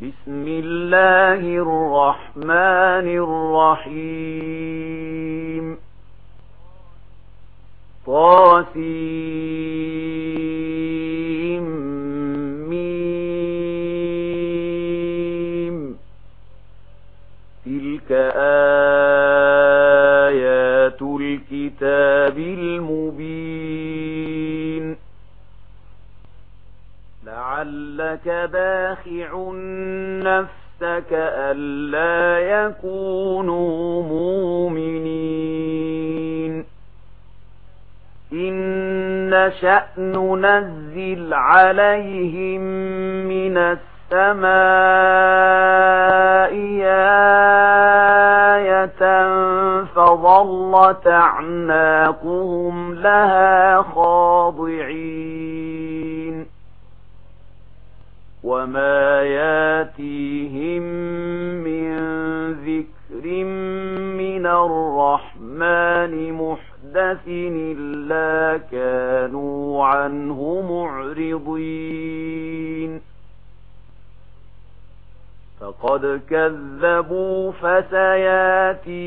بسم الله الرحمن الرحيم. طاسيم. ميم. تلك آيات الكتاب المبين. لعلك باخع نفسك ألا يكونوا مؤمنين. إن شأن نزل عليهم من السماء آية فظلت أعناقهم لها خاضعين. وما ياتيهم من ذكر من الرحمن محدث إلا كانوا عنه معرضين فقد كذبوا فسياتيهم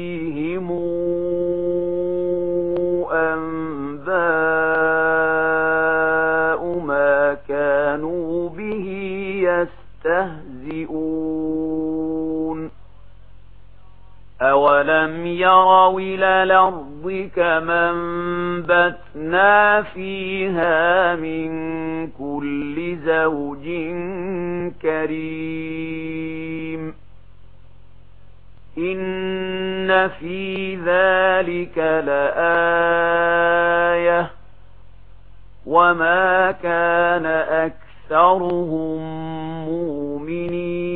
أنباء ما كانوا به يستهزئون أولم يروا إلى الأرض كمن بتنا فيها من كل زوج كريم إن في ذلك لآية وما كان أكثر أكثرهم مؤمنين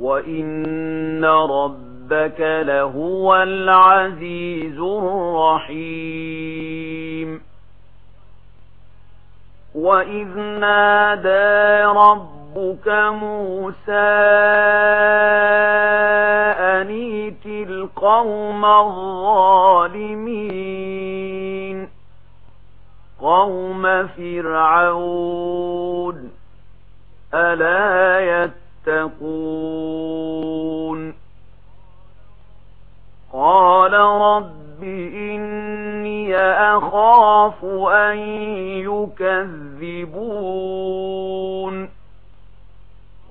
وإن ربك لهو العزيز الرحيم وإذ نادى ربك موسى أنيت القوم الظالمين قوم فرعون ألا يتقون قال رب إني أخاف أن يكذبون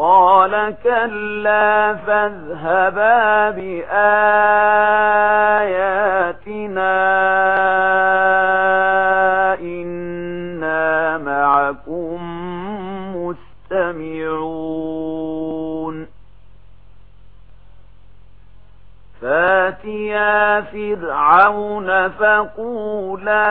قال كلا فاذهبا بآياتنا إنا معكم مستمعون. فاتيا فرعون فقولا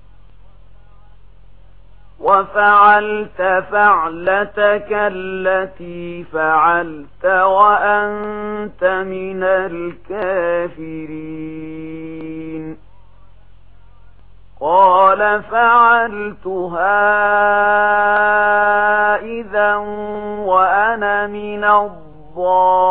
وفعلت فعلتك التي فعلت وأنت من الكافرين. قال فعلتها إذا وأنا من الظالمين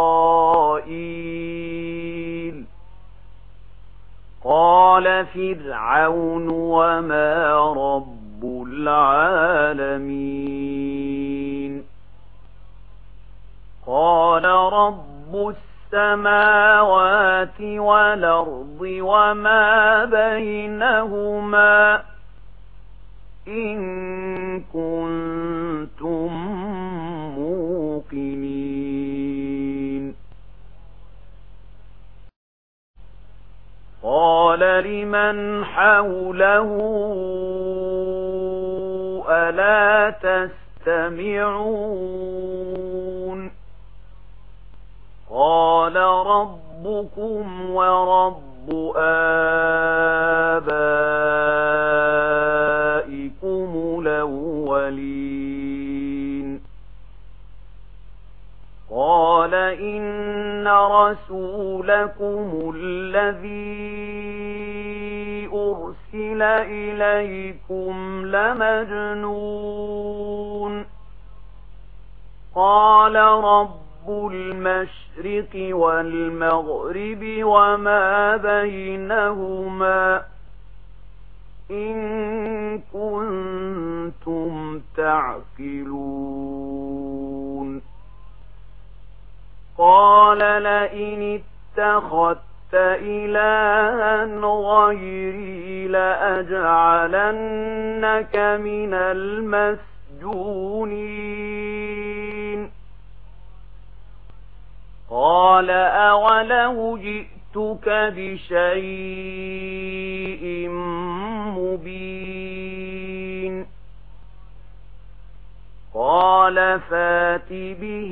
فرعون وما رب العالمين قال رب السماوات والأرض وما بينهما إن كنت النَّارِ مَنْ حَوْلَهُ أَلَا تَسْتَمِعُونَ قَالَ رَبُّكُمْ وَرَبُّ آبَائِكُمُ الْأَوَّلِينَ قَالَ إِنَّ رَسُولَكُمُ الَّذِي أرسل إليكم لمجنون قال رب المشرق والمغرب وما بينهما إن كنتم تعقلون قال لئن اتخذت إلها غيري لأجعلنك من المسجونين. قال أولو جئتك بشيء مبين. قال فات به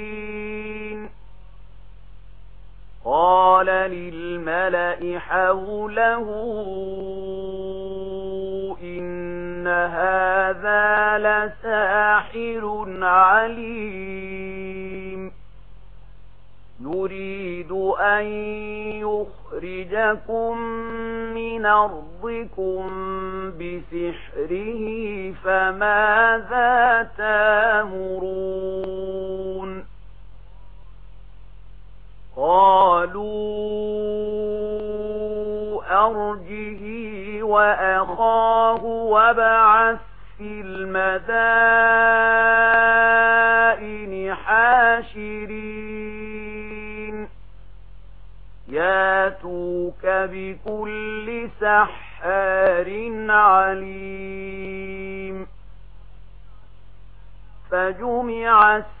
قال للملأ حوله إن هذا لساحر عليم يريد أن يخرجكم من أرضكم بسحره فماذا تامرون قالوا أرجه وأخاه وبعث في المدائن حاشرين. ياتوك بكل سحار عليم. فجمع السحار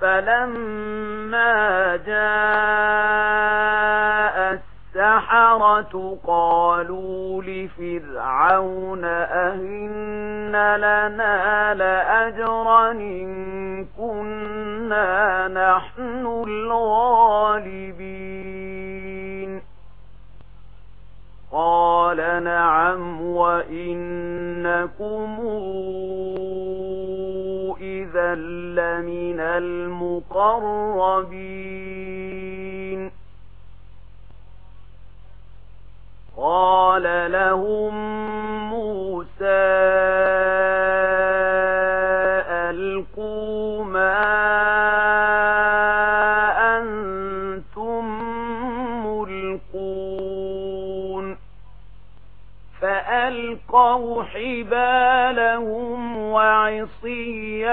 فلما جاء السحرة قالوا لفرعون أهن لنا لأجرا إن كنا نحن الغالبين قال نعم وإنكم إذا لمن المقربين. قال لهم ألقوا حبالهم وعصيهم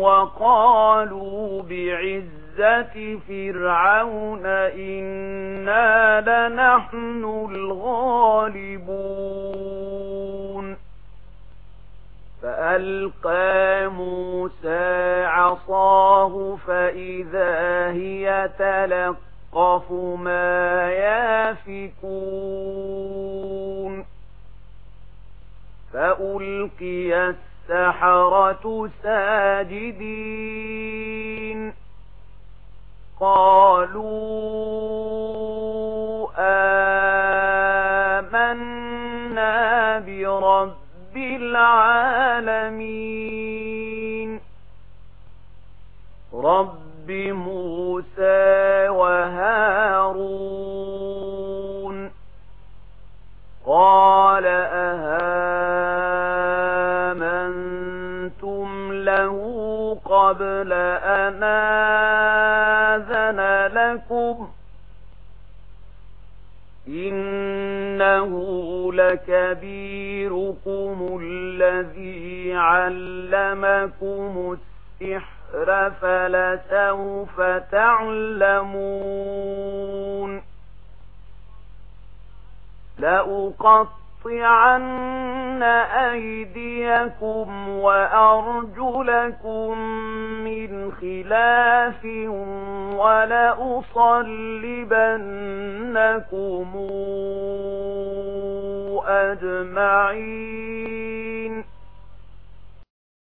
وقالوا بعزة فرعون إنا لنحن الغالبون فألقى موسى عصاه فإذا هي تلقف ما يافكون وألقي السحرة ساجدين. قالوا آمنا برب العالمين. له قبل أن آذن لكم إنه لكبيركم الذي علمكم السحر فلسوف تعلمون لأقطع لَأَقْطِعَنَّ أَيْدِيَكُمْ وَأَرْجُلَكُمْ مِنْ خِلَافٍ وَلَأُصَلِّبَنَّكُمْ أَجْمَعِينَ